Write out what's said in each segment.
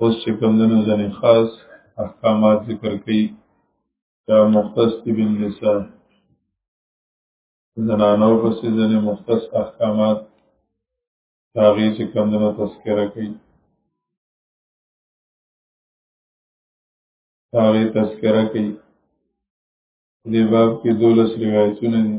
اوس چې کوم دنو ځنې خاص احکامات ذکر کړي دا مختص دي بن نساء زنانو پسې ځنې مختص احکامات هغې چې کوم دنو تذکره کوي هغې تذکره کوي دې باب کې دولس روایتونه دي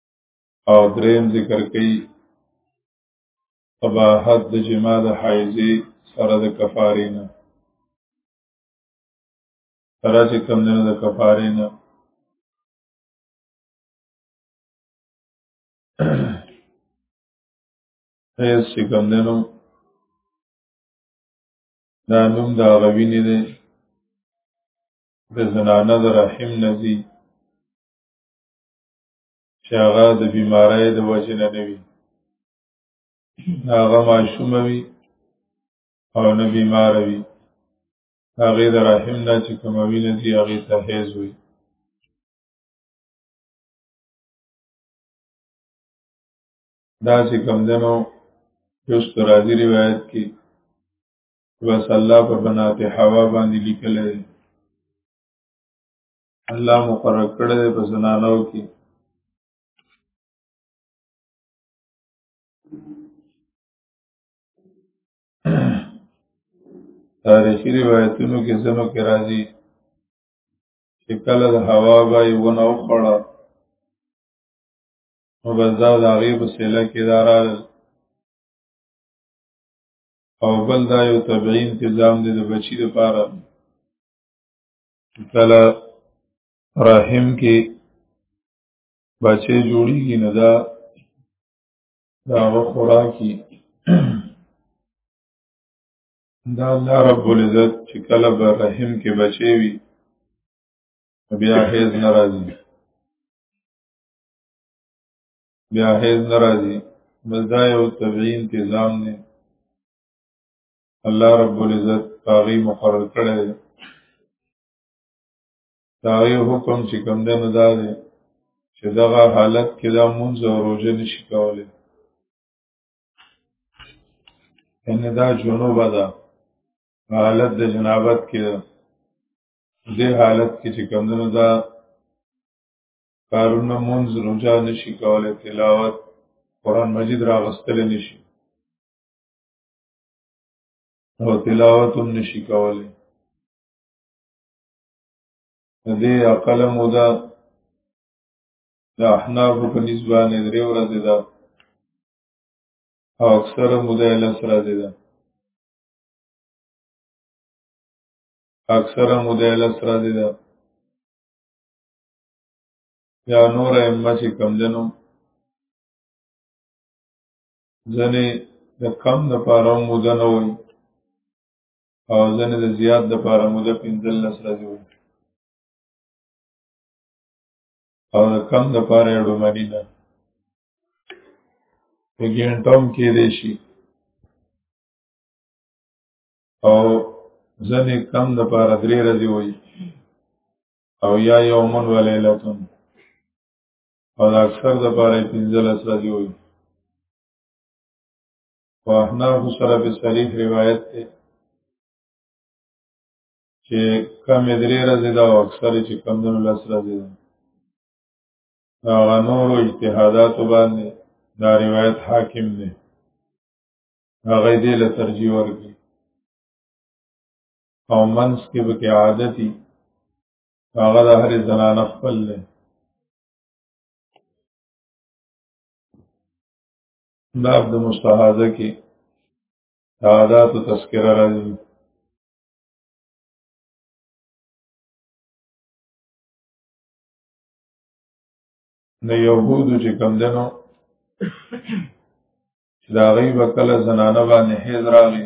او دریم ذکر کوي قباحت د جما د حایزې سره د کفارې نه سره چې کم نه د کفارې نه هیڅ چې کم نه نو دا نوم دا غوی نه دی د زنانه د رحم نزی چې هغه د بیمارۍ د وجې نه نه وي هغه ماشوم وي او نه بیمار وي هغه د رحم نه چې کموي نه دي هغه ته حیز وي دا چې کم دنو یوش پر راځي روایت کې بس الله په بنات حوا باندې لیکل دی الله مقرر کړی دی په زنانو کې تاریخي روایتونو کې ځنو کې راځي چې کله د هوا به یې ونه وخوړه نو بس دا د هغې په سیله کې دا راغل او بل دا یو طبیعي انتظام دی د بچي لپاره کله رحم کې بچې جوړیږي نه دا دا هغه خوراکي دا الله رب العزت چې کله به رحم کې بچې وي بیا هیڅ ناراضي بیا هیڅ ناراضي بس دا یو طبیعي تنظیم دی الله رب العزت پاغي مقرر کړی دی دا یو حکم چې کوم دی نو دا دی چې دغه حالت کې دا مونږ او روزه نشي کولای ان دا جنوب ده حالت د جنابت کې ده دې حالت کې چې کوم دی نو دا کارونه مونږ روزه نشي کولای تلاوت قران مجید راغستل نشي او تلاوت هم نشي کولی دې عقل مودا د احناف په نسبانه درې ورځې ده او اکثره مودا یې لس ورځې ده اکثره مودا یې لس ورځې ده یا نور ائمه چې کم دنو ځنې د کم د پاره موده نه وي او ځنې د زیات د پاره موده پنځل لس راځي وي او د کم د پاره ډومنی ده په ګینټوم کې دی شي او ځنې کم د پاره درې راځي وي او یا یومن ولیلتون او د اکثر د پاره 15 راځي وي په احناف سره به صریح روایت ده چې کم درې راځي دا او اکثر چې کم د لس راځي دا غنور اجتهادات باندې دا روایت حاکم دی هغه دې له ترجیح ورکړي او منس کې به کې عادتي هغه د هرې زنانه خپل دی دا د مستحاضه کې عادات تذکرہ راځي د یهودو چې کم دنو چې دا غي وکله زنانه باندې حیز راغی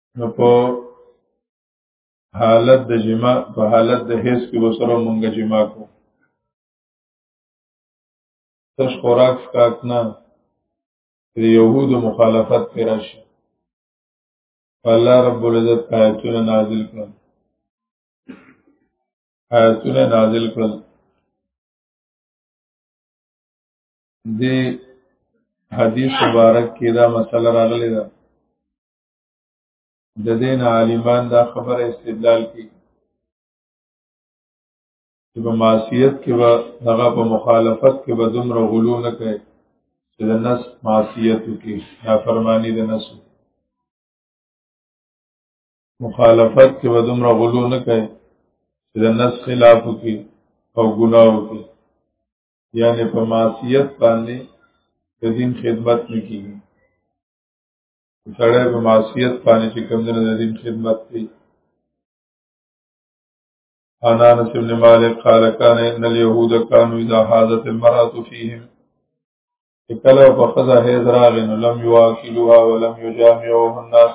نو په حالت د جما په حالت د هیڅ کې وسره مونږه جما کو تش خوراک فکاک نه د یهودو مخالفت پر راشي الله رب العزت آیتونه نازل کړل آیتونه نازل کړل دی حدیث مبارک کې دا مسله راغلی ده د دین عالمان دا خبره استدلال کی چې په معصیت کې به هغه په مخالفت کې به دومره غلو نه کوي چې د نس معصیت کې نافرمانی د نس مخالفت کې به دومره غلو نه کوي چې د نس خلاف کې او ګناه کې یعنی په معصیت باندې د دین خدمت نکېږي سړی په معصیت باندې چې کوم دنه د دین خدمت کوي انا انس بن مالک قال كان ان اليهود كانوا اذا حاضت المرأة فيهم کله په خزه هیز راغی نو لم یواکلوها ولم یجامعوها الناس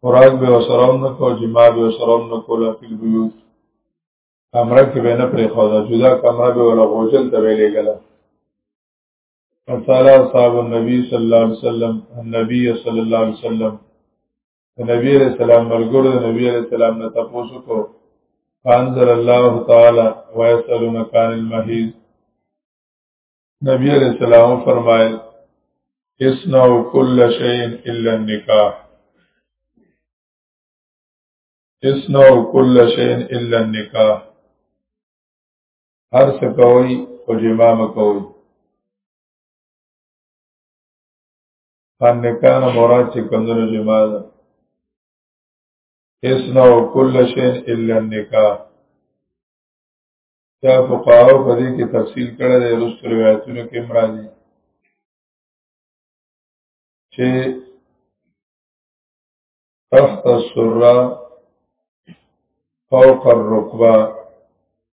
خوراک به وسرم نه کو جما به وسرم نه کو لفل بیوت کمره کې به نه پرې خودا جدا کمره به ولا غوجل ته ویلې غلا فسال اصحاب النبي صلی الله علیه وسلم النبي صلی الله علیه وسلم نبی علیہ السلام ملګرو نبی علیہ السلام نه تاسو کو فانزل الله تعالی ويسالونك عن المحيض نبی علیہ السلام فرمایل اسنعوا كل شيء الا النکاح اسنعوا كل شيء الا النکاح هر څه کوي او جما مکوي ان نکان مراد چې کمونو جما ده اسنا او کل شین الا النکاح دا فقهاو په دې کې تفصیل کړی دی رسو روایتونو کې مرادي چې تحت السره فوق الركبه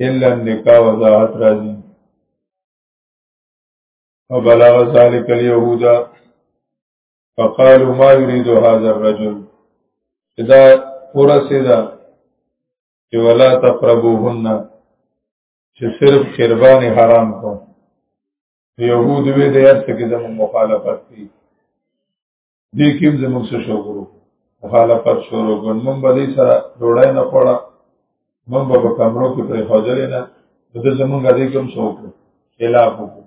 الا النکاح وضاحت راځي فبلغ ذلك اليهود فقالوا ما يريد هذا الرجل اذا ورسدا چې ولا تقربوهن چې صرف قربان حرام کو يهود وی د یاد څخه د مخالفت دي دې کې زموږ څه شوګرو مخالفت شروع کړ مونږ به دې سره ډوړای نه پړه مونږ به په کمرو کې پرې خوځلې نه دغه زمونږ دې کوم څوک خلاف وکړو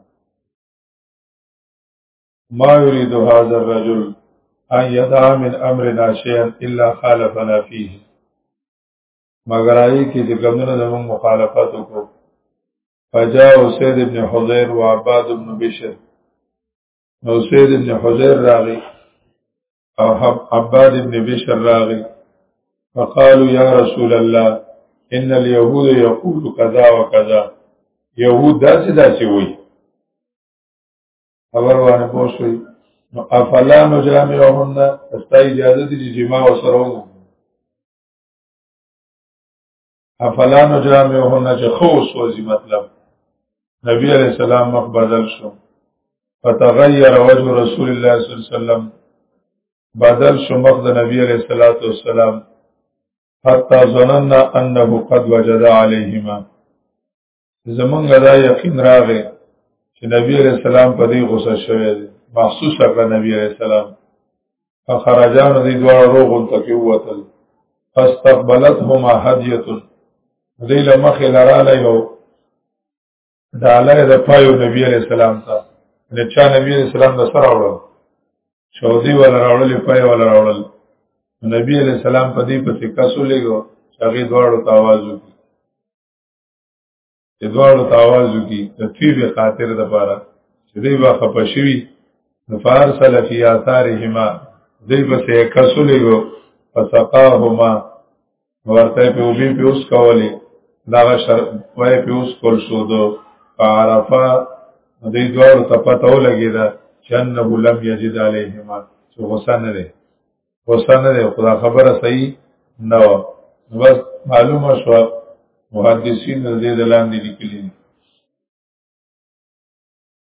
ما يريد هذا الرجل ان يدع من امرنا شيئا الا خالفنا فيه مگر آئی کی چه کمدنو زمان مخالفتو کو فجاو سید ابن حضیر و عباد ابن بشر نو سید ابن حضیر راغی او عباد ابن بشر راغی فقالو یا رسول الله ان اليهود یقول کذا وکذا یهود داسې داسې وي خبر باندې پوښوي نو افلا نو جامعهن استا اجازه دي چې جما وسره وو افلا نجامعهن چې خو سوځي مطلب نبی علیہ السلام مخ بدل شو فتغیر وجه رسول الله صلی الله علیه وسلم بدل شو مخ د نبی علیہ الصلوۃ والسلام حتا ظننا انه قد وجد علیهما زمونږ دا یقین راغی چې نبی علیہ السلام په دې غوسه شوی دی محسوس کړ نبی علیہ السلام فخرجان دې دواړه روغون ته کې ووتل فاستقبلتهما هدیه دې لمخې لراله یو ډالر د پایو نبی علیہ السلام ته نه چا نبی علیہ السلام د سره وړو چودي ولا راوړل پای ولا راوړل نبی علیہ السلام په دې پسې کسو لګو هغه دواړو ته आवाज وکړ چې دواړو ته آواز وکړي د طیب خاطر د پاره چې دوی به خپه شوي نو فارسل فی آثارهما دوی به سه کسو لګو فسقاهما ورته په وبې په اوس کولې دا شر وای په اوس کول شو دو عرفه دوی دواړو ته پته ولګی دا چنه لم یجد علیهما چې غسن نه غوسه نه دی خدا خبره صحیح نه و بس معلومه شو محدثین دې دلان دي لیکلي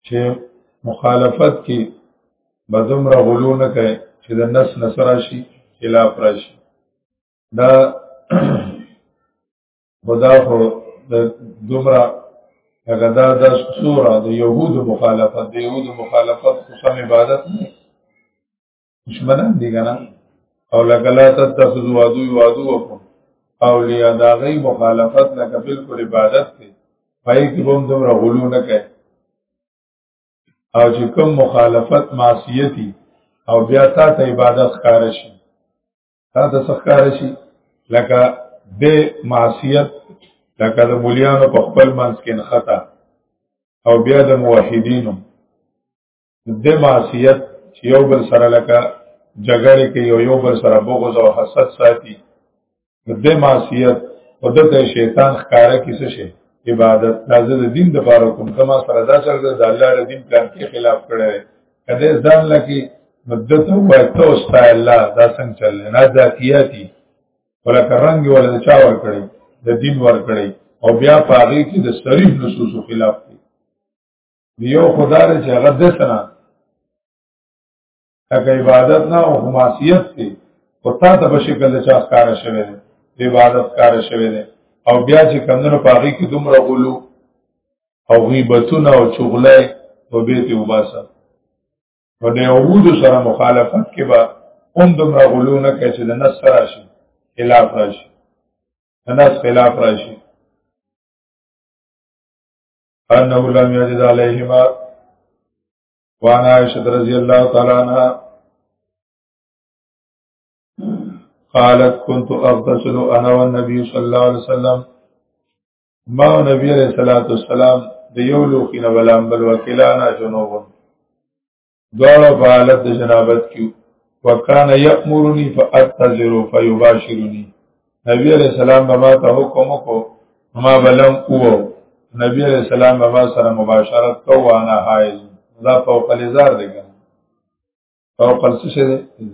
چې مخالفت کې بدوم را غلو نه کوي چې د نس نصرا شي خلاف راشي دا خدا خو د دومره هغه دا د سوره د يهود مخالفت د يهود مخالفت خو سم عبادت نه دشمنان دي کنه او لکه لا تتخذوا عدو وعدوکم اولیاء دا غي مخالفت لکه بالکل عبادت دی پای کې هم دومره غلو نه کوي او چې کوم مخالفت معصیتی او بیا تا ته عبادت ښکار شي تا ته ښکار شي لکه د معصیت لکه د مولیانو په خپل منځ کې خطا او بیا د موحدینو د معصیت یو بل سره لکه جګړه کې یو یو بل سره بغض او حسد ساتي د معصیت او د شیطان ښکارا کیسه شي عبادت تازه د دین د پاره کوم کما سره دا چل د الله د دین پلان کې خلاف کړي کله ځان لکه مدته وایته او ستا الله دا څنګه چل نه ذاتیاتی ولکه رنگ ولا چا ور کړی د دین ور کړی او بیا پاغي کې د شریف نصوص خلاف یو خدا دې چې هغه د سنا هغه عبادت نه او معصیت دی او تا ته په شکل د چا کار شوی دی عبادت کار شوی دی او بیا چې کمنو پاغي کې دومره غلو او غیبتونه او چغله او بیت وباسه او د یهودو سره مخالفت کې به هم دومره غلو نه کوي چې د نس راشي خلاف راشي د نس خلاف راشي انه لم يجد عليهما وعن عائشة رضي الله تعالى عنها قالت كنت اغتسل انا والنبي صلى الله عليه وسلم ما نبی علیہ الصلوۃ والسلام د یو لوخینه بلان بل وکیلانا جنوب دواړه په حالت د جنابت کې وکانه یامرنی فاتذر فیباشرنی نبی علیہ السلام به ما ته حکم کو ما بلم او نبی علیہ السلام به ما سره مباشرت کو وانا حائز دا فوق الازار دی فوق السشه دی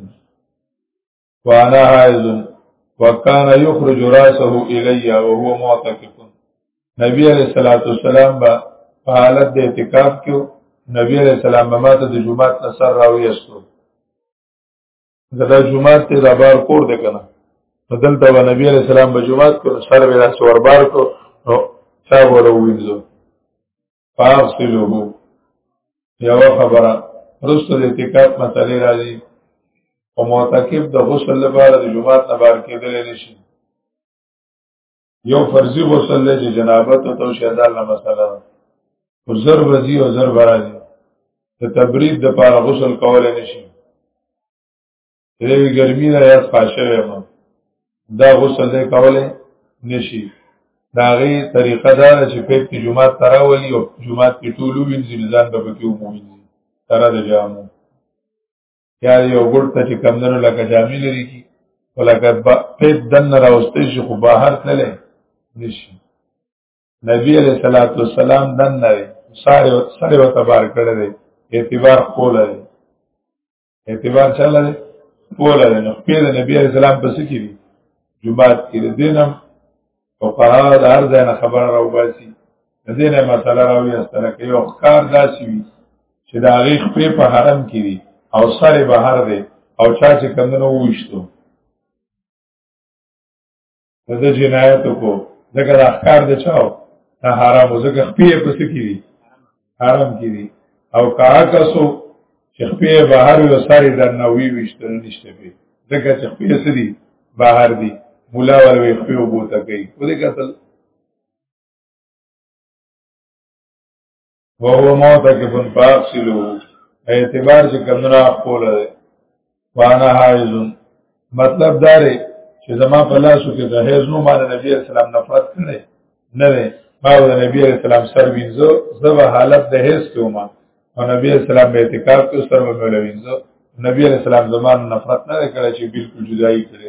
وانا حائض وکان یخرج راسه الی وهو معتکف نبی علیہ الصلوۃ والسلام با حالت د اعتکاف کې نبی علیہ السلام ما ته د جمعات نصر راوي استو دا جمعات ته دا بار کور د کنه دلته و نبی علیہ السلام به جمعات کو سر به راس ور بار کو او چا ورو وینځو فاغسلوه یو خبره رسو د اعتکاف مسلې راځي او معتکف د غسل لپاره د جمعات نه بار کېدل نشي یو فرضي غسل له جنابت او تو شهدال نه مسله او زر ورځي او زر برازي د تبرید د لپاره غسل کول نشي دوی ګرمي نه یا خاصه ما دا غسل دی کوله نشي دا غي طریقه دا چې په کې جمعه تراولي او جمعه کې ټول وینځي ځان به کې ومومي تر د جامو یا یو ګړ ته چې کمندونو لکه جامې لري کی ولکه په دن راوستي شي خو بهر تللی نشي نبی علیہ الصلوۃ والسلام دن نه ساره ساره وتبار کړی اعتبار کوله اعتبار چاله دی پوله دی نو پیر نبی علیہ السلام پس کی دی جمعات کی دی دینم او قرار د هر ځای نه خبر راو باسي د دې نه مسله راوي استره کوي او ښکار داسي وي چې د هغې خپې په حرم کې دي او سر بهر دی او چا چې کمدنو وویشتو د جنایت کو دغه احکار د چاو نه حرام زګه خپې پس کیږي حرام کیږي او کاکسو چې خپې بهر یو ساري د نووي وشتل نشته په دغه چې خپې سدي بهر دي مولا ولوي خپې وبوته کوي په دې کتل وهو موت کې بن پاک سلو اعتبار چې کمنا خپل دی وانا حایزون مطلب دا دی چې زما په لاسو کې د حیز نو مان نبی اسلام نفرت کړي نه دی ما د نبی اسلام سر وینځو زبا حالت د حیز ته ما او نبی اسلام به اعتکاف کې سر ومه وینځو نبی اسلام زمان نفرت نه کړي چې بالکل جدائی کړي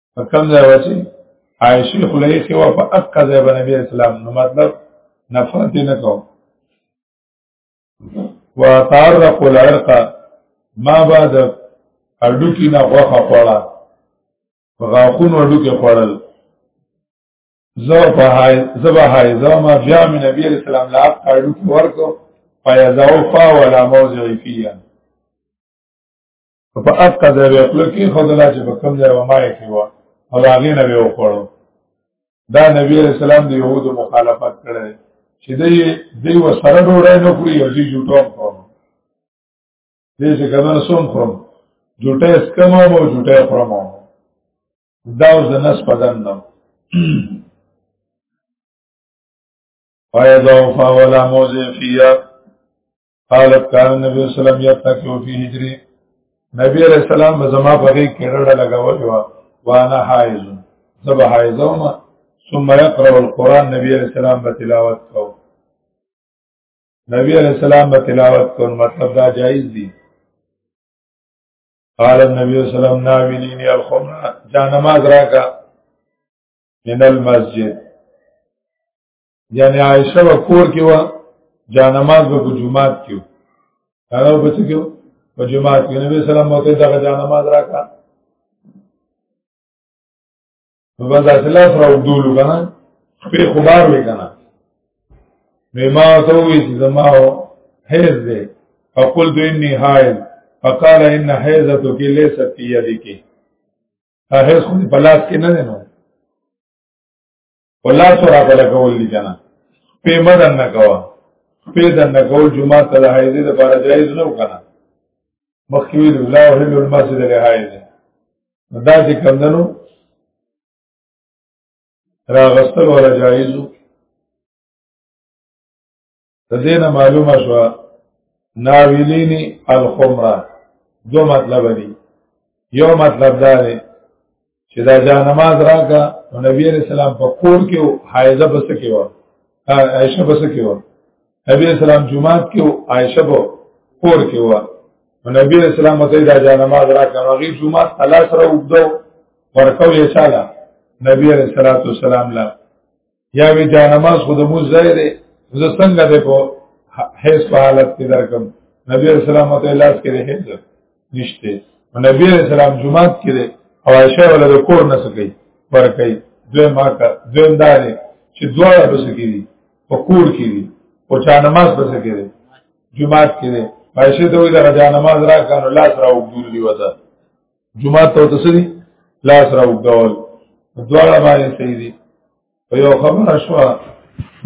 په کوم ځای و چې عائشې خولې کې و په اق ځای باندې نبی اسلام نو مطلب نفرت نه کو وتعرق العرق ما بعد اډو کې نه غوخه خوړه غاخون اډو کې خوړل زو په هاي زبا هاي زو ما بیا مې نبی اسلام لا اډو کې ورکو فیزاو فا ولا موضعی فیه په اقا د یو خپل کې خدلا چې په کوم ځای ومای کې و او هغه نه به وکړو دا نبی علیہ السلام د يهودو مخالفت کړي چې دوی دوی وسره ډوړای نه کړی او دوی جوټو کوم دې څه کمن سوم کوم جوټه اسکمو او جوټه خرمو دا اوس د نس پدن نو فیضا فاولا موزی فیا قال كان النبي صلى الله عليه وسلم يتكئ في هجري نبی علیہ السلام زما بغي کړه لګول و وانا حائز زب حائزوم ثم يقرأ القرآن نبی علیہ السلام به تلاوت کو نبی علیہ السلام به تلاوت کو مطلب دا جایز دی قال النبي صلى الله عليه وسلم ناوليني الخمر جا نماز راکا من المسجد یعنی عائشه و کور کې و جانماز به په جمعات کې و هغه په څه کې و په جمعات کې نبی سلام وته دا جانماز راکا نو باز اصله سره وګدول کنه په خبر وې کنه نو ما ته وې چې زما حیز دې فقلت اني حائل فقال ان حیزتك ليست في يدك هغه خو په لاس کې نه نو ولا سورا بل کول دي کنه په مدن نه کوا په دن نه کول جمعه ته د حیض د بار جایز نه وکنه مخکې ویل لا وحل المسجد له حیض دا چې کمندنو راغستل ولا جایزو د دې نه معلومه شو ناویلینی الخمره دو مطلب دی یو مطلب دا دی چې دا جا نماز راکا نو نبی علیہ السلام په کور کې او حایزه بس کې و عائشہ بس کې و نبی علیہ السلام جمعات کې او عائشہ په کور کې و نو نبی علیہ السلام ته دا جا نماز راکا نو غي جمعات الله سره وګدو ورکو یې چاله نبی علیہ الصلوۃ والسلام لا یا وی جا نماز خود مو ځای دی زه څنګه ده په هیڅ په حالت کې درکم نبی رسول الله ته لاس کې هیڅ نشته نبی رسول الله جمعه کې ده او عائشه ولا د کور نه سکی پر کوي دوی ما کا دوی داري چې دواړه بس کې دي په کور کې دي او چا نماز بس کې دي جمعه کې ده عائشه ته وی دا جا نماز را کانو لاس را وګول دی وته جمعه ته تسلی لاس را وګول دواړه باندې صحیح دي په یو خبره شو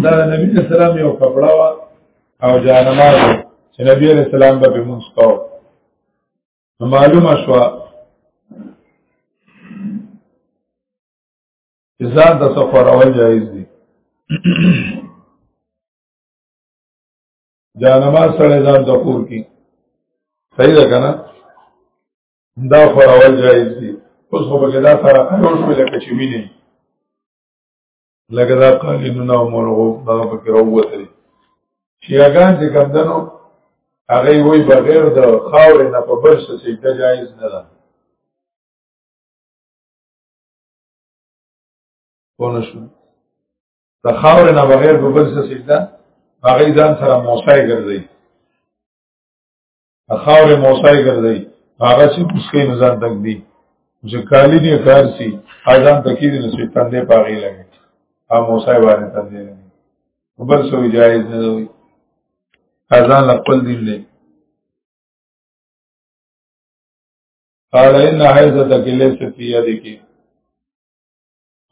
دا نبی اسلام یو کپڑا وا او جانماز چې نبی اسلام به مونږ کاو معلومه شو ځان د سفر اول جایز دي جانماز سره ځان د کور کې صحیح ده کنه دا خورول جایز دي اوس خو بګه دا سره قانون شو لکه چې مینه لکه دا قانونونه او مرغو دا پکې راووتل چې هغه چې کمندنو هغه وی بغیر د خاور نه په بل څه سجده جایز نه ده پونه شو د خاور نه بغیر په بل څه سجده هغه ځان سره موسی ګرځي خاور موسی ګرځي هغه چې مسکې نه ځان تک دی چې کالی دی کار سي اذان تکې دې نو شیطان دې پاغي لګي ا موسی باندې تندې لګي بل څه جایز نه دی اذان خپل دی نه قال ان حیزتک لیست فی یدک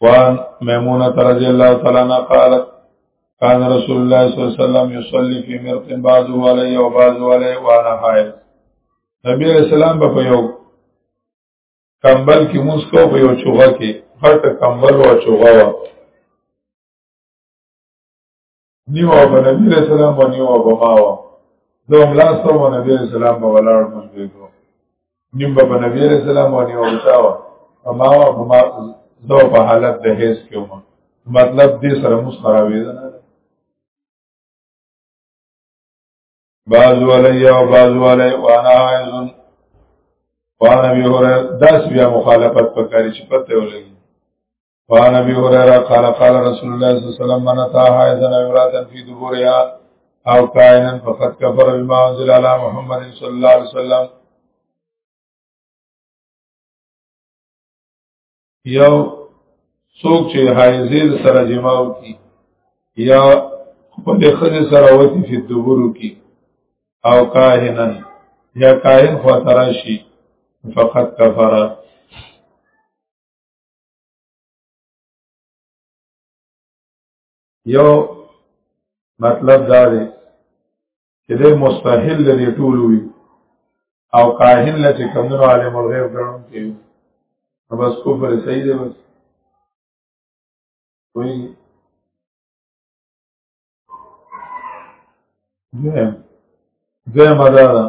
وان میمونه رضی الله تعالی عنها قالت كان رسول الله صلى الله عليه وسلم يصلي في مرق بعض عليه وبعض عليه وانا حائض نبی علیہ السلام په یو کمبل کې موږ کو په یو چوغه کې هټه کمبل او چوغه نیو په نبی علیہ السلام باندې او په ما وا زه هم لاس ته باندې نبی علیہ السلام په ولاړ مونږ وکړو نیم په نبی علیہ السلام باندې او تاوا په ما وا په ما زه په حالت د هیڅ کې وم مطلب دې سره مو خرابې ده نه باز علی او باز علی وانا عزن وانا بی هره داس بیا مخالفت پکاري چې پته ولګي فان ابي هريره قال قال رسول الله صلى الله عليه وسلم من تاها اذن امراتا في دبورها او کائنا فقد كفر بما انزل على محمد صلى الله عليه وسلم یو څوک چې حایزیر سره جماو کی یا خپل خځه سره وتی فی دبورو کی او کاهنن یا کاهن خو تراشی فقط کفر یو مطلب دا دی چې د مستحیل لري ټول وي او کاهن له چې کمونو عالم الغیب ګڼم کې نو بس کفر صحیح دی بس کوئی دویم دویم ادا ده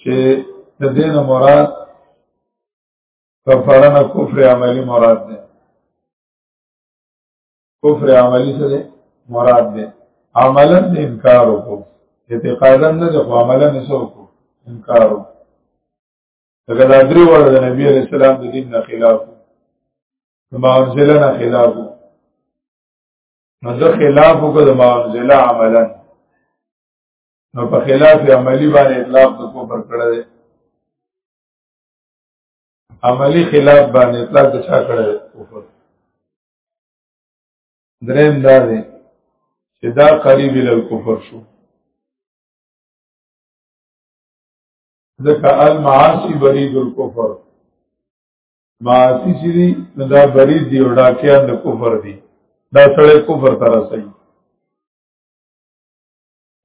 چې د دین مراد کفاره نه کفر عملی مراد ده کفر عملی څه ده مراد ده عملا د انکار وکړو اعتقادا نه ده خو عملا نه څه وکړو انکار وکړو دغه د درې وړ د نبی علی السلام د دین نه خلاف ماوزله نه خلاف نو د خلاف وکړو د ماوزله عملا نو په خلاف عملی باندې اطلاق د کوپر کړه عملی خلاف باندې اطلاق د چا کړی کفر دریم دا دی چې دا قریب ال کفر شو ځکه المعاصی برید الکفر معاصی چې دی دا برید دی او ډاکیان د کفر دی دا سړی کفر تر رسي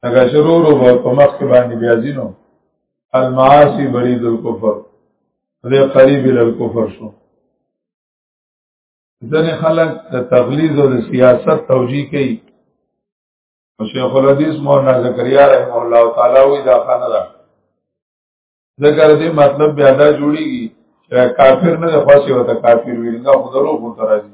اگر شرور و په مخ کې باندې بیا ځینو المعاصی برید الکفر دې قریب ال الکفر شو ځنې خلک د تغلیظ او د سیاست توجیه کوي او شیخ الحدیث مولانا زکریا رحم الله تعالی وی دا خانه ده ذکر دې مطلب بیا دا جوړیږي چې کافر نه ده خاصه وته کافر ویل دا خو درو خو ترازی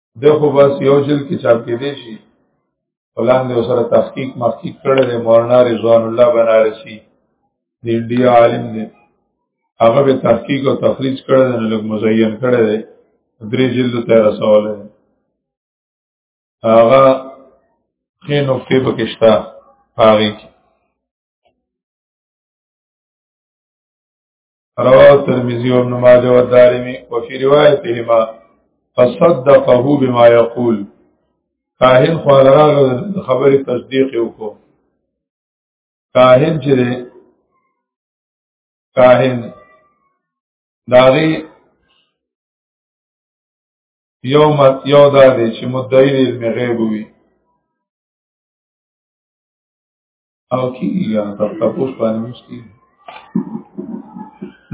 د خو بس یو جل کې چاپ کې دی شي پلان دی سره تحقیق محقیق کړی دی مولانا رضوان الله بنارسی د انډیا عالم دی هغه به تحقیق او تخریج کړی دی نو لږ مزین کړی دی درې جلد ته رسول دی هغه خې نقطې پکې شته هغه کې رواه الترمذي وابن ماجه والدارمي وفي روايتهما فصدقه بما يقول کاهن خو لراغ خبره تصدیق وکړو کاهن چې ده کاهن داغي یو مت یو دا دی چې مدعی علم غیب وي او کیږي ګان تر تاسو باندې مشتي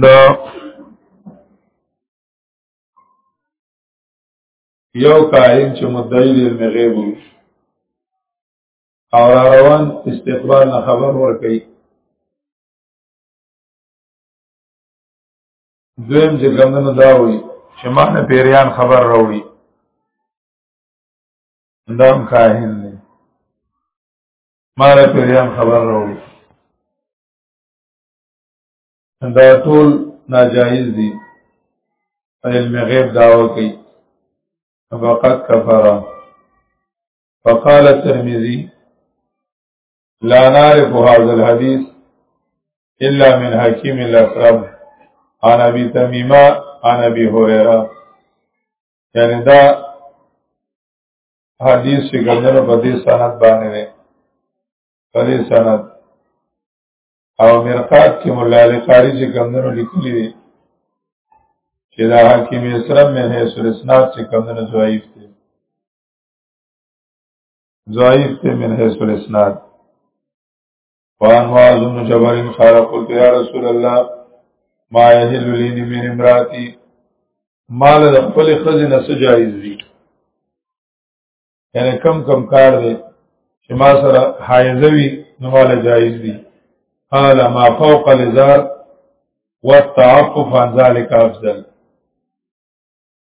دا یو کائن چې مدعی دې مغیب او روان استقبال نه خبر ورکړي دویم چې ګمنه دا وي چې ما نه پیریان خبر راوړي اندام کاهن دی مارا پیریان خبر راوړي دا ټول ناجایز دي علم غیب داوا کوي فقط کفرا فقال الترمذي لا نعرف هذا الحديث الا من حكيم الاسلام عن ابي تميمه عن ابي هريره يعني دا حدیث چې ګندنه په دې سند باندې ده په دې سند او مرقات کې مولا علی قاری چې ګندنه لیکلي دي چې دا حکیم اسلام مې هي سرسناد چې ګندنه ضعیف دي ضعیف دي من هي سرسناد فان معاذ بن جبل قال قلت يا رسول الله ما يهل لي من امراتي مال د خپل خزې نه سجایز دي یعنی کم کم کار دی چې ما سره حایزوي نو مال جایز دي قال ما فوق الازار والتعفف عن ذلك افضل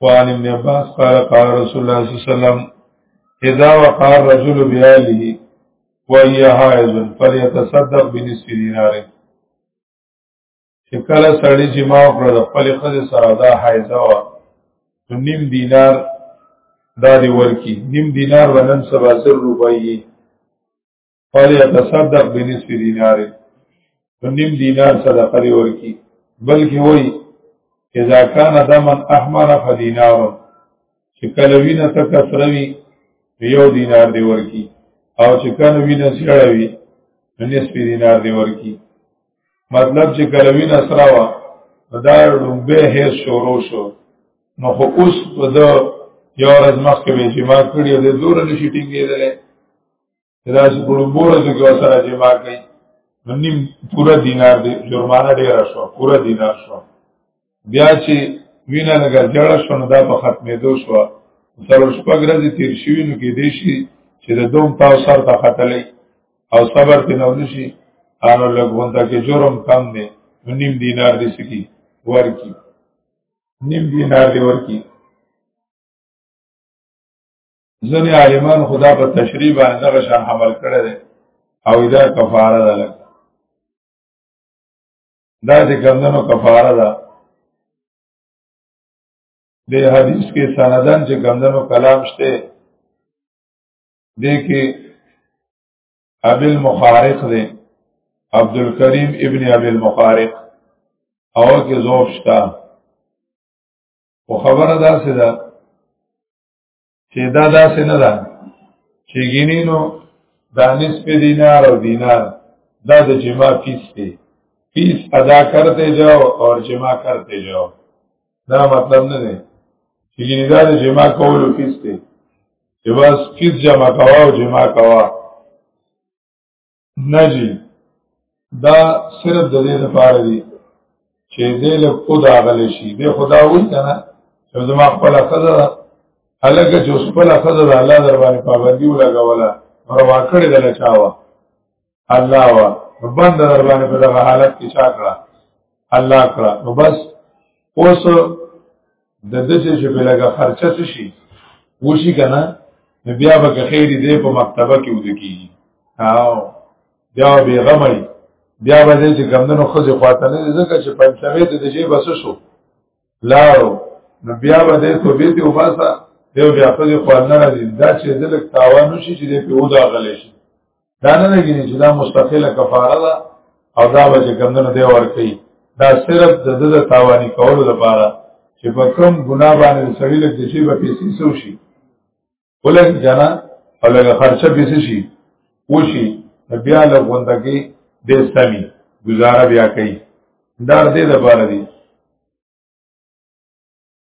وعن ابن عباس قال قال رسول الله صلى الله عليه وسلم اذا وقع الرجل بأهله وهي حائض فليتصدق بنصف دينار چې کله سړی چې ما پر د خپل خزه سره دا حایزه وا نیم دینار دا دی ورکی نیم دینار ونن سبا سر روپیه فلی تصدق بنصف دینار نیم دینار صدقه دی ورکی بلکې وای اذا کان دمن احمر فدینار چې کله وینه ته کسروي یو دینار دی ورکی او چې کله وینه سړوي نصف دینار دی ورکی مطلب چې کله وینه سراوه دا لومبه هیڅ شروع شو نو خو اوس په یو ورځ مخکې به جما کړی او د دور نشي ټینګېدلې دا چې په لومبور ځو کې سره جمع کوي نو نیم پورا دینار دی جرمانه ډیره شو پورا دینار شو بیا چې وینه لګا جړه شو نو دا په ختمېدو شو سره شپږ ورځې تیر شوي نو کې دی شي چې د دوم تاو سر ته ختلې او صبر ته نو نشي انو لګوندا کې جرم کم دی نو نیم دینار دی سکی ورکی نیم دینار دی ورکی ځنې عالمان خدا په تشریح باندې دغه شان حمل کړی دی او دا کفاره ده لکه دا چې کمدنو کفاره ده د حدیث کې سندن چې کمدنو کلام شته دی کې ابل مخارق دی عبد الکریم ابن ابل مخارق او کې زوب شته او خبره دا سه ده چې دا داسې نه ده چې ګینینو دا نصف دینار او دینار دا د جمع فیس دی فیس ادا کرتے جاؤ اور جمع کرتے جاؤ دا مطلب نه دی چې ګینې دا د جمع کولو فیس دی چې بس فیس جمع کوا او جمع کوا نه جی دا صرف د دې لپاره دی چې دې له خدا غل شي به خدا وایي کنه چې زما خپل خزه الګه چې خپل خزه د الله در باندې پابندي ولګوله روا کړی د لچاوا الله وا بند در باندې په دغه حالت کې چا کړه الله کړه نو بس اوس د دسه چې په لګه خرچه شي وشي کنه بیا به خیر دې په مکتبه کې ود کی او بیا به غمای بیا به دې چې کمندونو خو ځې خواته نه ځکه چې پنځمه ته د جې بس شو لاړو نو بیا به دې ته به ته وباسه دیو بیا خو ځې خواته نه راځي دا چې دلک تاوان شي چې دې په ودا غلې شي دا نه لګي چې دا مستقله کفاره ده او دا به چې کمونه دی ور کوي دا صرف د د تاوانی کولو لپاره چې په کوم ګناه باندې سړی له دې شی په پیسې سو شي ولګ جنا او لګ خرچه پیسې شي وشي بیا له غونډه کې د سمي گزاره بیا کوي دا دې لپاره دی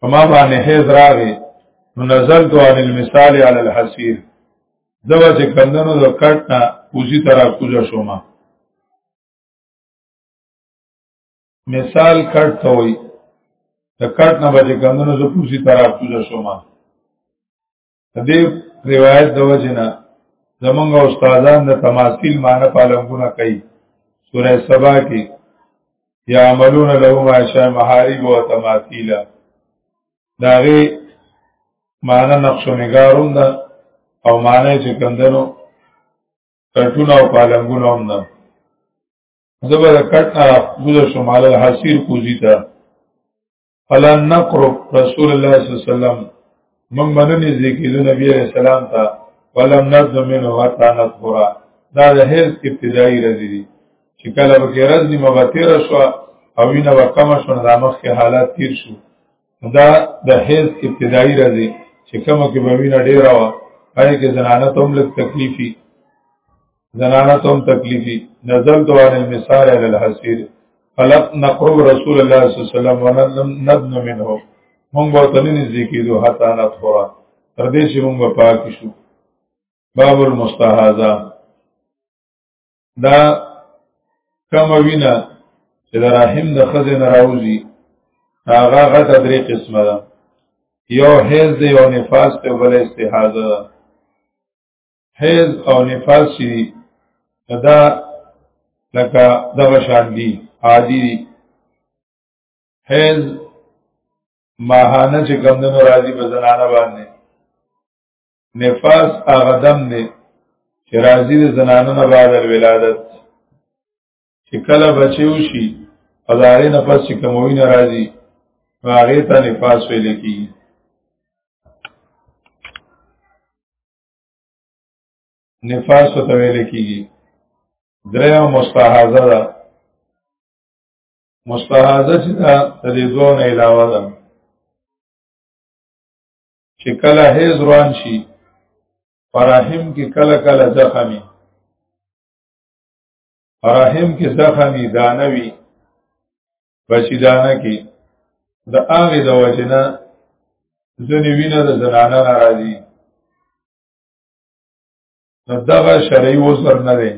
فما باندې حیز راغی نو نظر تو عن المثال علی الحسیر دوا چې کندنو د کټ نه اوسی طرح کوزا شوما مثال کټ ته وای د کټ نه بچ کندنو زه اوسی طرح کوزا شوما دې روایت د وجنا زمونږ استادان د تماثيل معنی په لنګونه کوي سوره سبا کې يعملون له ما شاء محارب و تماثيلا داغه معنی نقش و نگارون ده او معنی چې کندنو کټونه او پالنګونه هم ده زبر کټ نه بوزه شمال حسیر کوزی ته فلن نقرب رسول الله صلی الله علیه وسلم من مننی ذکر نبی علیہ السلام تا ولم نظم منه حتا نطهرا دا د هیڅ ابتدایي رضی دي چې کله به کې رض نیمه به تیر شو او وینه به کم شو دا مخ کې حالات تیر شو دا د هیڅ ابتدایي رضی چې کومه کې به وینه ډیره وه پای کې زنانه ته هم لږ تکلیفي زنانه ته هم تکلیفي نزل دوان المثال علی الحسیر فلق نقرب رسول الله صلی الله علیه وسلم ونلم ندن منه مونږ ورته نه نږدې کېدو حتی نطهره تر دې چې مونږ پاک شو باب المستحاضه دا کم وینا چې د رحم د خزې نه راوځي هغه غټه درې قسمه ده یو حیز دی یو نفاس دی بل استحاضه ده حیض او نفاس چې دي دا لکه دغه شان دي عادي دي حیض ماهانه چې کمدنو راځي په زنانه باندې نفاس هغه دم دی چې راځي د زنانه نه بعد الولادت چې کله بچي وشي او د هغې نه پس چې کموي نه راځي نو هغې ته نفاس ویل کېږي نفاس ته ویل کیږي دریم مستحاضه ده مستحاضه چې دا د دې دوه نه علاوه ده چې کله هیز روان شي فراهم کې کله کله زخمی فراهم کې زخمی دانوي بچیدانه کې د هغه د وجنه ځنې وینه د زنانه ناراضي نو دغه شرعي وزر نه دی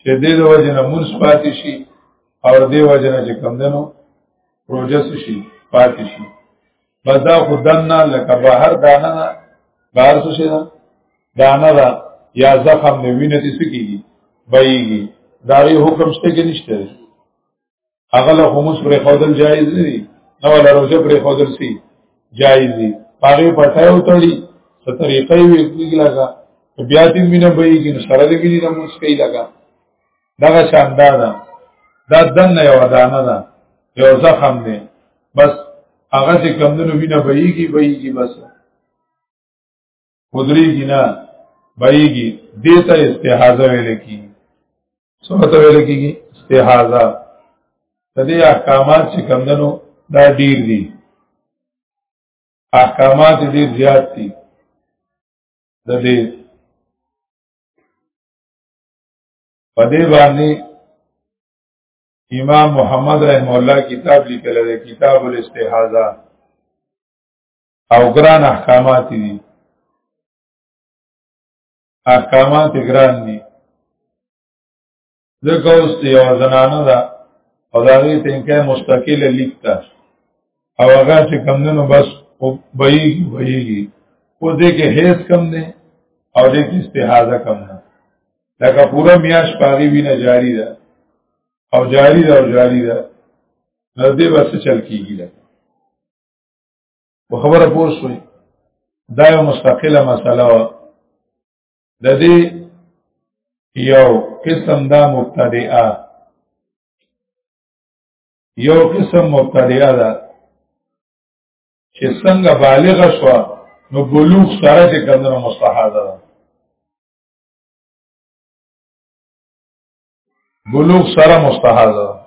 چې دې د وجنه مونږ پاتې شي او دې وجنه چې کم دنو روزه شي پاتې شي بس دا خو دنه لکه بهر دانه نه بهر څه شي دا دانه دا یا زخم نه وینې څه کیږي بېږي دا یو حکم شته کې نشته هغه له خمس پر خودل جایز نه دي نو له روزه پر خودل سي جایز دي هغه پټایو تړي څه طریقې وي کیږي لګا بیا دې مینه به یې کې سره دې کې نه مسکی لګا دا شاندار ده دا دنه یو دانه ده یو زخم دی بس هغه چې کمندونو وینه بهيږي بهيږي بس خدري جنا بېږي دیتا استحاضه ویل کی سمته ویل کیږي استحاضه تدې احکامات چې کمندنو دا ډیر دي احکامات دې زیات دي د دې په دې باندې امام محمد رحم الله کتاب لیکل دی کتاب الاستحاضه او ګران احکامات دي احکامات ګران دي ځکه اوس یو زنانه ده او دا غي تنکه مستقل لیکتا او هغه چې کمندونو بس او بېږي بېږي او دې کې هیڅ کم نه او دې کې استحاده کم نه لکه پورا میاش پاغي وینه جاری ده او جاری ده او جاری ده نو دې بس چل کیږي په خبره پوه شوي دا یو مستقله مسله و د دې یو قسم دا مبتدعه یو قسم مبتدعه ده چې څنګه بالغ شو نو بلوغ سره چې کندره مستحاضه ده بلوغ سره مستحاضه ده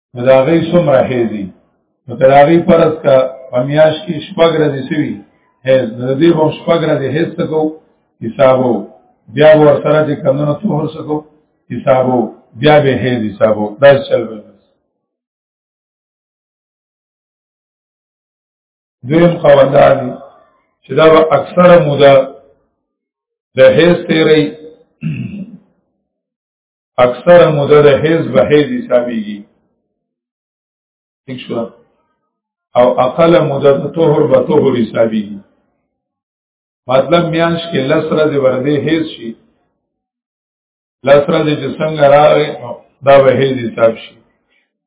نو دا غي څومره هيزي نو دا غي پرس کا پمیاش کې شپږ ورځې سوي هيز نو دې هم شپږ ورځې هيز تکو حسابو بیا ور سره چې کمونو څور سکو حسابو بیا به هيز حسابو دا چل وي دویم قواندان چې دا اکثره موده د هیڅ تیری اکثر موده د حیز به حیز حسابېږي ٹھیک شو او اقل موده د طهر به طهر حسابېږي مطلب میانش کې لس ورځې وردې حیز شي لس ورځې چې څنګه راغی دا به حیز حساب شي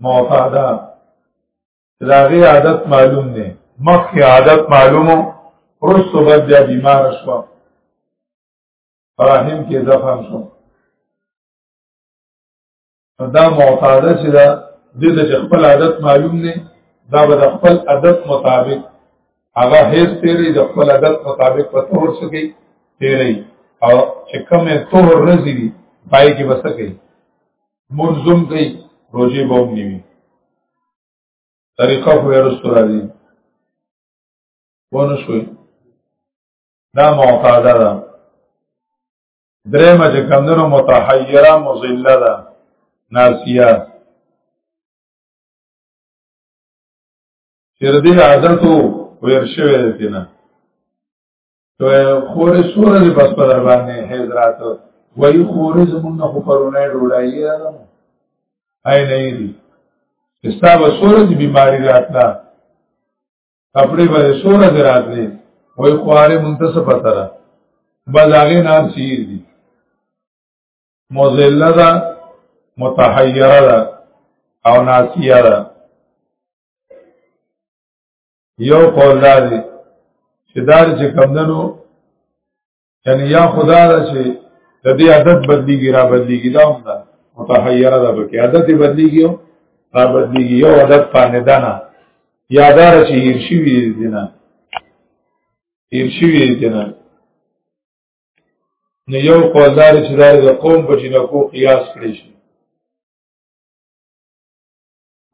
موفاده داغي عادت معلوم دی مخکې عادت معلومو رسو بد بیا بیمار شو فراهم کې زخم شو دا معتاده چې دا د دې خپل عادت معلوم نه دا به خپل عادت مطابق هغه هیڅ تیری د خپل عادت مطابق په تور سکی تیری او چې کومه تور رزي دی پای کې بسکه منظم کوي روزي به هم نیوي طریقه خو یې رسول راځي ونه شوي دا معتاده ده درېمه چې کمدنو متحیره مزله ده ناسیه چې دې عادتو ویر شوی دی نه تو خورې سوره دې بس پر باندې حضرات وای خورې زمونږ خو پرونه ډوړای یا اي نه دي استا و سوره دې بیماری راتلا کپڑے باندې سوره دې راتلې وای خواره مونږ ته څه پته را بازاغه نار چیر دي مذله ده متحیره ده او ناسیه ده یو قول دا دی چې دا چې کمندنو یعنی یا خدا دا چې د دې عادت بدلیږي را بدلیږي دا هم ده متحیره ده پکې عادت بدلیږي را بدلیږي یو عادت باندې ده نه یادار چې هیر شي وي دي نه هیر شي وي دي نه نو یو قولدار چې دا د قوم په جنکو قیاس کړی شي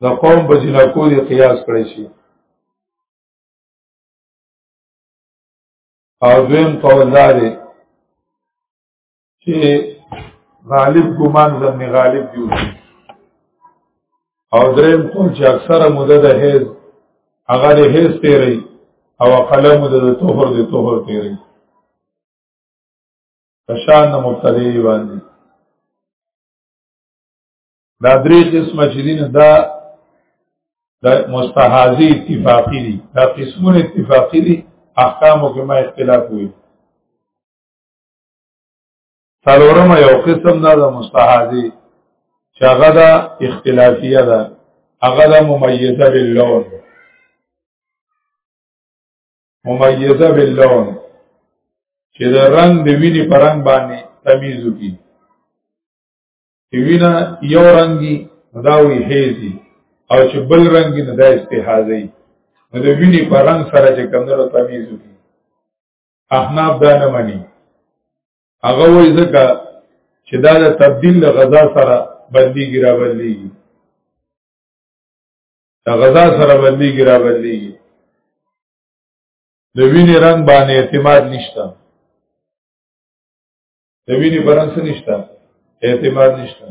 د قوم په جنکو دی قیاس کړی شي او دویم قول دا دی چې غالب ګمان زن غالب دی او دریم قول چې اکثره مدد هیز هغه د هیز تیری او قلم د طهر د طهر تیری پشان مبتدی باندې دا درې قسمه چې دین دا د مستحاضی اتفاقی دي دا قسمونه اتفاقی دي احکامو کې ما اختلاف وي څلورم یو قسم دا د مستحاضی چې هغه دا اختلافیه ده هغه دا ممیزه باللون ممیزه باللون چې د رنگ د ویني پر رنگ باندې تمیز وکړي چې وینا یو رنګي دا وی هیزي او چې بل رنګي نه دا استحاضي نو د ویني په رنگ سره چې کمنو تمیز وکړي احناف دا نه مني هغه وایي ځکه چې دا د تبدیل له غذا سره بدلیږي را بدلیږي د غذا سره بدلیږي را بدلیږي د وینې رنگ باندې اعتماد نشته د ویني برنس نشته اعتبار نشته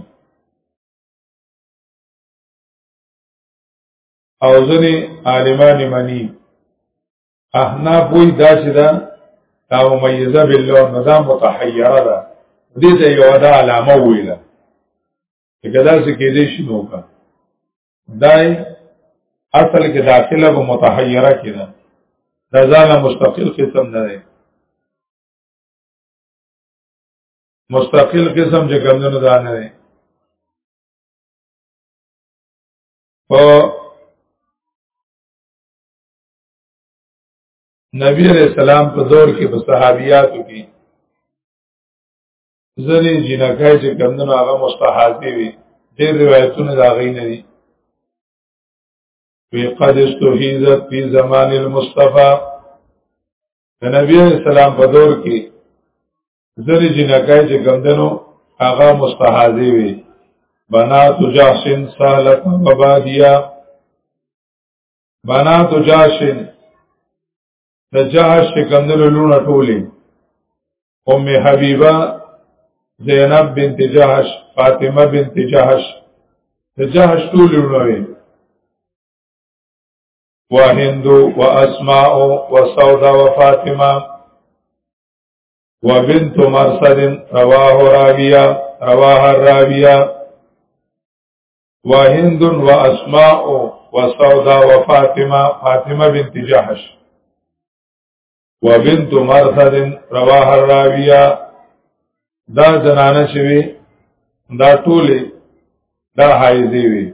او ځنې عالمان منی احناف وی دا چې دا دا ممیزه بالله نظام متحیره ده دې ته یو دا علامه ویله کدا څه کې دې شنو کا دای اصل کې داخله به متحیره کړه دا ځان مستقل قسم نه دی مستقل قسم چې کمونه ده نه دی په نبی علیہ السلام په دور کې په صحابیاتو کې ځنې جنکای چې کمونه هغه مستحاضي وي ډېر روایتونه دا غي نه دي وی قد استحیزت فی زمان المصطفی د نبی اسلام په دور کې ځلې جنکای چې ګمدنو هغه مستحاضي وي بنا تجاشن سالت مبادیا بنا تجاشن د جهش چې ګمدنو لونه ټولي ام حبیبه زینب بنت جهش فاطمه بنت جهش د جهش ټولي لونه وي و هندو و اسماء و سودا و فاطمه و بنت مرصد رواه راویه رواه الراویه و هند و اسماء و سودا و فاطمه فاطمه بنت جحش و بنت مرصد رواه الراویه دا زنانه شوی دا ټوله دا حایزه وی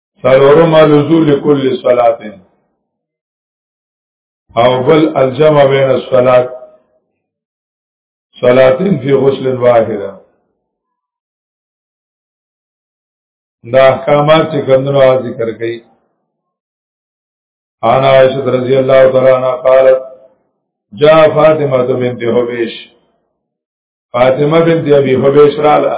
سلورم الوضو لكل صلاة او بل الجمع بين الصلاة صلاة في غسل واحدة دا احکامات چې کندنو ذکر کړي انا عائشہ رضی اللہ تعالی عنہ قالت جاء فاطمہ بنت حبیش فاطمہ بنت ابي حبیش رالا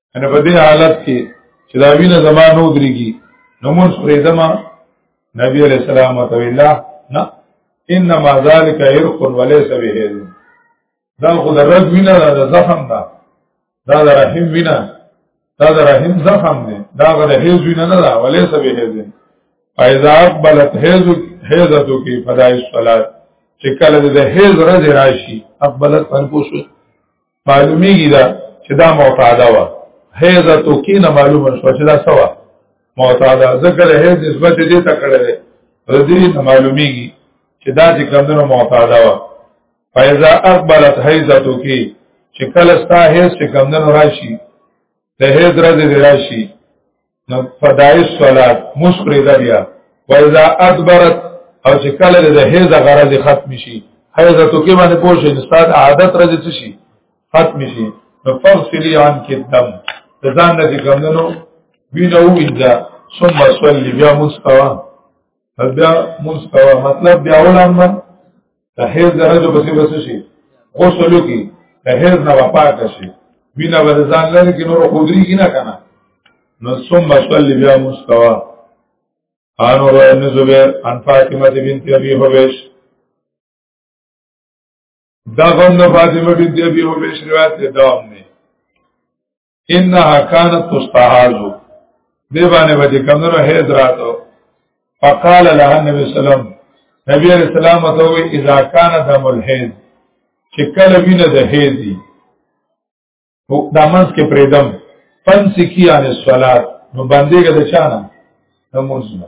ان په دې حالت کې چې دا وینه زمانو دريږي نو مون سورې دما نبی عليه السلام او الله نه انما ذلك عرق وليس به دا خو د رد وینه د زخم ده دا د رحم وینه دا د رحم زخم ده دا د هیز وینه نه ده وليس به هیز فاذا اقبلت هیز هیزتو کې فدای الصلاه چې کله د هیز رز راشي اقبلت پر پوښتنه معلومیږي دا چې دا معتاده و حیض تو کې نه معلومه شو چې دا سوا معتاده ذکر حیض نسبت دې ته کړل ردی نه معلومیږي چې دا چې کمونو معتاده و فایزا اقبلت حیض تو کې چې کله ستا حیض چې کمونو راشي د حیض راځي راشي نو فدای صلات مسری دا بیا و اذا ادبرت او چې کله د هیز غرض ختم شي هیزه تو کې باندې پوه شي استاد عادت راځي څه شي ختم شي نو فغسلی عن کې دم ځان نه دي ګمنو وینو وینځه ثم صلی بیا مستوا بیا مستوا مطلب بیا ولامه د حیض درجه په سیمه شي غسل کی د حیض نه پاک شي وینا به ځان لري کې نور خودري کې نه کنه نو ثم صلی بیا مستوا ان اور ابن زبیر ان فاطمه بنت ابي حبیش دا غم د فاطمه بنت ابي حبیش روایت دی دا هم نه انها كانت تستعاذ دی باندې باندې کمنو هیز راتو فقال له النبي صلی الله علیه وسلم نبی علیہ السلام ته وی اذا کان دم الحیض چې کله وینه د حیض دی د منځ کې پریدم پنځ کیانه صلات نو باندې کې د چانه نماز نه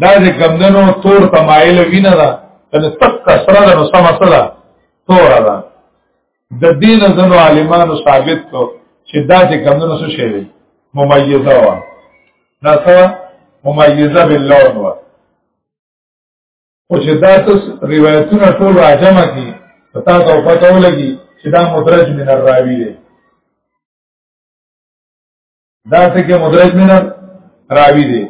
دا چې کمدنو تور تمایل وینه ده کنه تک کسره ده نو سمه سره تور ده د دین زنو عالمانو ثابت کو چې دا چې کمدنو څه شی دی ممیزه وا دا څه ممیزه باللون وا او چې دا تاسو روایتونه ټول راجمه کی پتا ته پته ولګي چې دا مدرج من الراوی دی دا څه کې مدرج نه راوی دی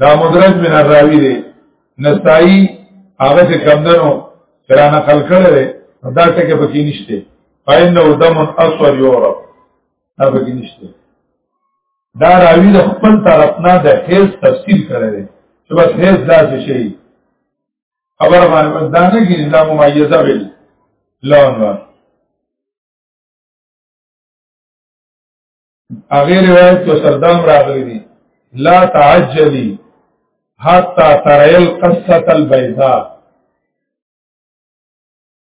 دا مدرج من الراوی دی نسائی هغه چې کمدنو چرا نقل کړی دی دا ټکه پکې نشته فإنه دم أسود يورب دا پکې نشته دا راوی د خپل طرف نه د هیڅ تفصیل کړی دی چې بس هیڅ داسې شي خبر باندې بس دا نه کېږي دا ممیزه ویل لون وان هغه روایت کو سردام راغلی دي لا تعجلی حتا ترایل قصه البيضاء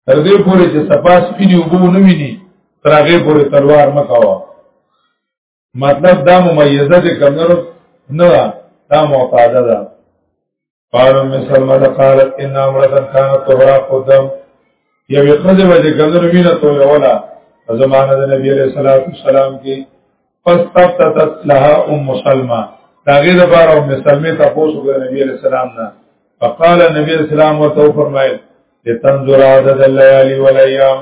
تر دې پورې چې سپاس پیډي وګو نه ویني تر هغه پورې تلوار مکوا مطلب دا ممیزه چې کمنو نه ده دا معتاده ده قال ام سلمہ قالت ان امرتن كانت تغرا قدم یوې خځه به چې کمنو مینه توله ولا زمانه د نبی علیہ الصلوۃ والسلام کې فاستفتت لها ام سلمہ داغه د بار ام سلمہ تاسو ګر نبی علیہ السلام نه فقال نبی علیہ السلام ورته فرمایل لتنظر عدد الليالي والايام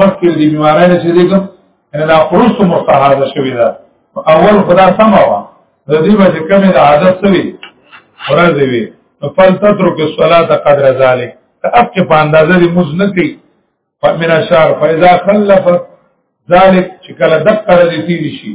مخکې دې بیمارای نه چې دې کوم ان دا خروج مستحاضه شوی ده اول خدا سم وا د دې باندې کمی د عادت سوي ورځ وي فل تترک الصلاه قدر ذلك اپ کې په اندازې دې موز نه کوي فمن اشار فاذا خلفت ذلك چې کله دقه دې تیر شي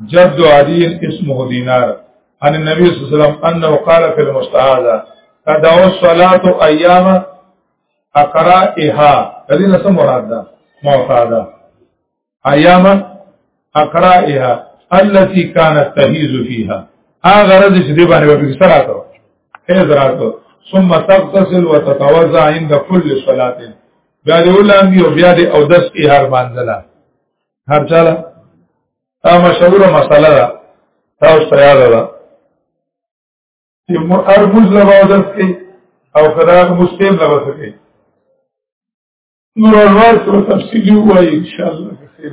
جد عدي اسمه دينار ان النبي صلى الله عليه وسلم انه قال في المستعاذه تدعو الصلاه ايام اقرائها دې نه سم مراد ده معتاده ايام اقرائها التي كانت تهيز فيها هغه رد چې دې باندې به سره راته هيز راته ثم تغتسل وتتوضا عند كل صلاه بیا دې ولامبي او بیا دې او دس کې هر باندې هر چاله دا مشهوره مسله ده تاسو ته یاد ده چې هر موز له وځل کې او خدای مسلم له وځل کې نور انوار سره تفصیلی وایي ان شاء الله خیر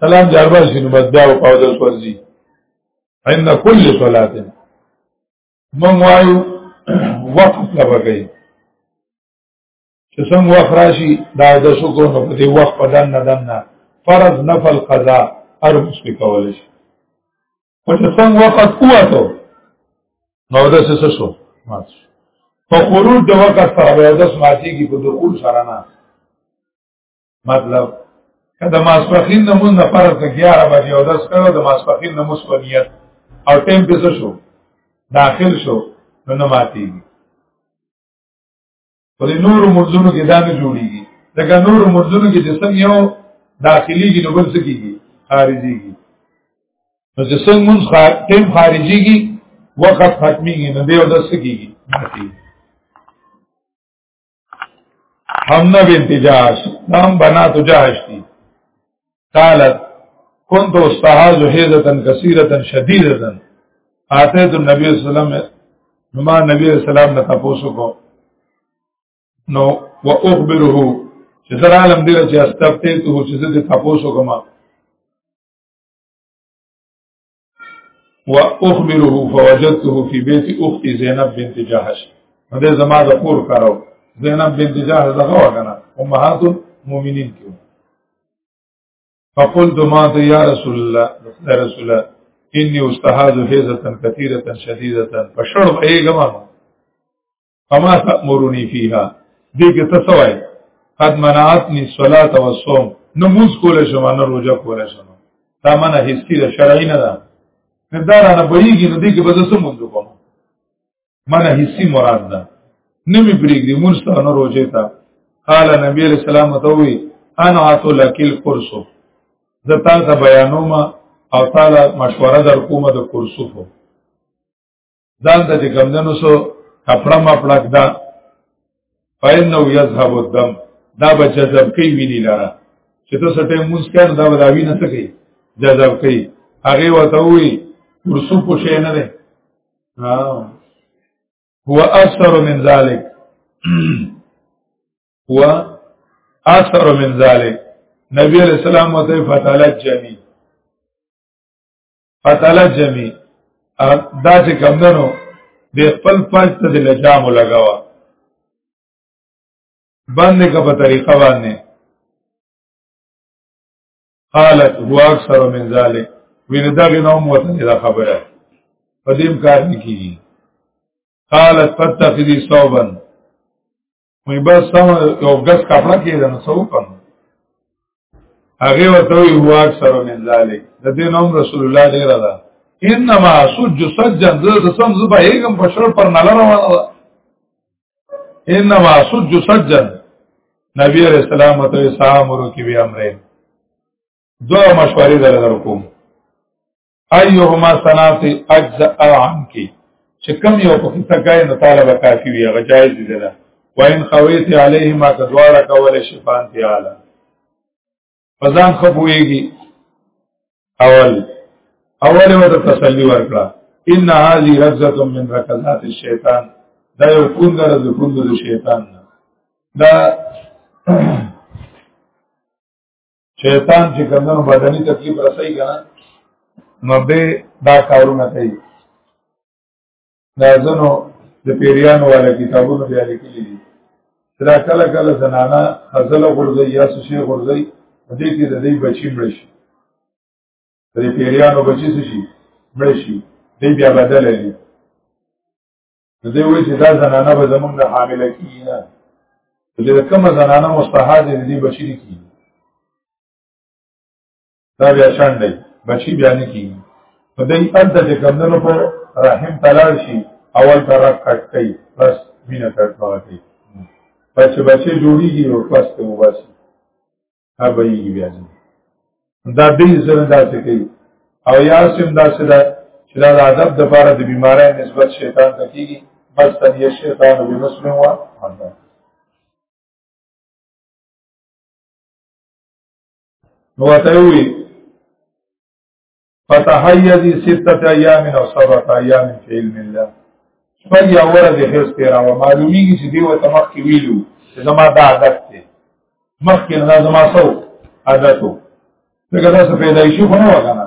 سلام جاربا شنو بس بیا او قاودل ورځي ان کل صلات من وایو وقت لبګي چې څنګه وخت راشي دا د شکر نو په دې وخت په دن نه دن نه فرض نفل قضا هر مسلمان کول شي او چې څنګه وخت قوتو نو دا څه شو مات شو په خروج د وخت سره به د سماعتي کې په دخول سره نه مطلب که د ماسپخین نموز نه فرض د 11 بجې او 10 کړو د ماسپخین نموز په نیت او ټیم په څه شو داخل شو نو نه ماتيږي په نور مرزونو کې دا نه جوړيږي ځکه نور مرزونو کې چې څنګه یو داخليږي نو بل څه کیږي خارجيږي نو چې څنګه مونږ ټیم خارجيږي وخت ختميږي نو به ودس کیږي ماتيږي حمنا بنت جاش نام بنا تو جاش دی قالت كنت استحاز حيزه كثيره شديده اتيت النبي صلى الله عليه وسلم نما نبی صلی الله علیه وسلم نه تاسو کو نو واخبره چې زر عالم دې چې استفتې ته چې دې تاسو کومه واخبره فوجدته في بيت اختي زينب بنت جهش دا زما د خور کارو زينب بنت جهش دغه وکنه امهات المؤمنين کې فقلت ما ته يا رسول الله يا رسول الله اني استحاذ حيزه كثيره شديده فشرب اي جماعه فما تأمرونی فیها دې کې څه وای قد منعتنی الصلاة والصوم نموز کول شم نه روزه کول شم دا منه هیڅ شرعي نه ده دا را نه بریږي نو دې کې به څه مونږ کوم منه هیڅ مراد ده نمی پریږدي مونږ ته نه روزه تا قال نبی علیہ السلام ته وی انا اتو لکل قرصو زتا ته بیانوما او تعالی مشوره در کومه د قرصو ځان ته چې کمدنو سو کپړه ما پړک دا فإنه يذهب الدم دا به جذب کوي ویني لاره چې ته سټه موږ کړ دا به دا ویني څه کوي جذب کوي هغه وته وي ورسو پوښې نه ده ها هو اثر من ذلك هو اثر من ذلك نبی علیہ السلام وته فتالت جمی فتلا جمی دا چې کم دنو بے خپل فرج تا دل جامو لگاوا بندے کا پا طریقہ باندے قالت هو اکثر من ذلك وین دغه نوم وطن دا خبره قدیم کار نکیږي قالت فتخذي صوبا وای بس سم یو غس کپڑا کې ده نو څو کوم هغه ورته وی هو اکثر من ذلک د دې نوم رسول الله ډیر ده انما سج سجن زه د سم زبا یګم په شر پر نل روانه ده انما سج سجن نبی علیہ السلام ته سلام ورو کې بیا امره دو مشورې درکوم ايهما صنعت اجزاء عنك چې کم یو په کیسه کای نو طالب کافی وی هغه جایز دی ده وان خویت علیه ما کدواره کول شفان تی اعلی فزان خبویږي اول اول و ته تسلی ورکړه ان هذه رزه من رکزات الشیطان دا یو کوند را د کوند د شیطان دا شیطان چې کمنو بدني تکلیف رسي کنه نو به دا کارونه کوي دا زنو د پیریانو والا کتابونو بیا لیکلي دي دا کله کله زنانا خزل غورځي یا سشي غورځي دې کې د دې بچی مړ شي د پیریانو بچی شي مړ شي دې بیا بدل لري نو دی وایي چې دا زنانه به زمونږ نه حامله کېږي نه چې د کومه زنانه مستحاض دي دې بچي نه کېږي دا بیا شان دی بچي بیا نه کېږي نو دی هلته چې کمدنو په رحم ته لاړ شي اول ته رک کټ کوي بس مینه کټ کوي پس بچې جوړیږي او پس ته وباسي هغه یې بیا دا دې سره دا څه کوي او یا سم دا څه دا چې دا ادب د پاره د بیمارۍ نسبت شیطان ته کیږي بس تن یې شیطان به مسلم وا حدا نو ته وی فتحیزی ستت ایام او سبت ایام فی علم الله شپږ یا ورځ هیڅ پیرا و معلومیږي چې دیو ته مخکې ویلو چې زما دا عادت دی مخکې نه زما سو عادتو څنګه دا څه پیدایشي خو نه وګڼه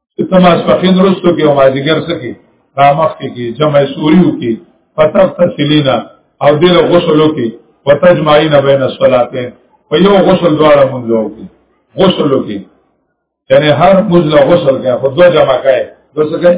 تماس پخین رستو کې او مازیګر سکی رامخ کې جمع سوریو کې فتح تسلینا او دل غسلو کې وتجمعین بین الصلاتین په یو غسل دواړه مونږ وکړو غسلو کې یعنی هر مزله غسل کې خود جمع کړي دوسه کړي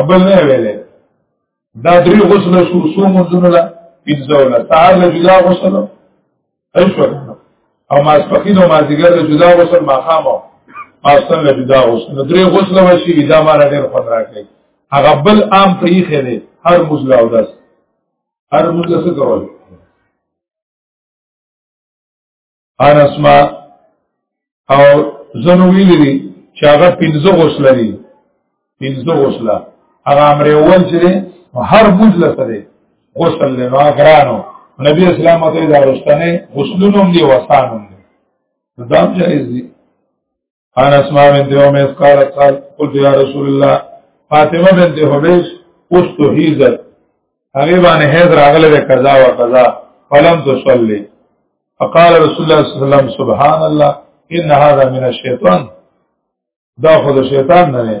ابل نه ویلې دا درې غسل شو سو منځونه لا پنځه ولا سهار له جدا غسل ایشو او ماسپخین او مازیګر له جدا غسل ماخامو ماستن له جدا غسل درې غسل وشي دا مار ډېر خون راکړي هغه بل عام پریخه دی هر مزله او داس هر مزله څه کوي ان اسماء او زنو ویلی دی چې هغه پنځه غسل دي پنځه غسل هغه امر اول چې دی هر موږ لته دی غسل له نو غرانو نبی اسلام ته دا رښتنه غسلونو دی وسانو دا جایز دي انا اسماء بنت عميس قالت قال قلت يا رسول الله فاطمه بنت حبيش استحيزت هغه باندې هیز راغله د قضا او قضا فلم تصلي فقال رسول الله صلی الله علیه وسلم سبحان الله ان هذا من الشیطان دا خود شیطان نه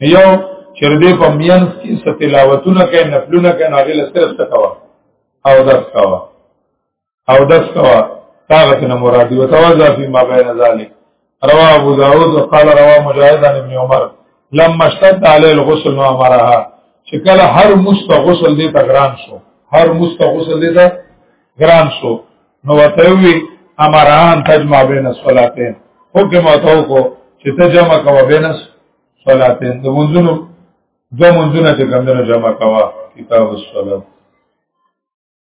یو چر دې په میانس کې ستلاوتونه کوي نفلونه کوي هغه لسره ستکوا او داس کوا او داس کوا طاقت نه مراد دی وتوازا فی ما بین ذلک رواه ابو داود قال رواه مجاهد عن ابن عمر لما اشتد علی الغسل ما مرها چې کله هر مست غسل دې تګران شو هر مست غسل دې ته ګران شو نو وته وی امران تجمع بین الصلاتین حکم وتو کو چې تجمع کو بین صلاتین د منځونو دو منځونه چې کمونه جمع کوا کتاب الصلات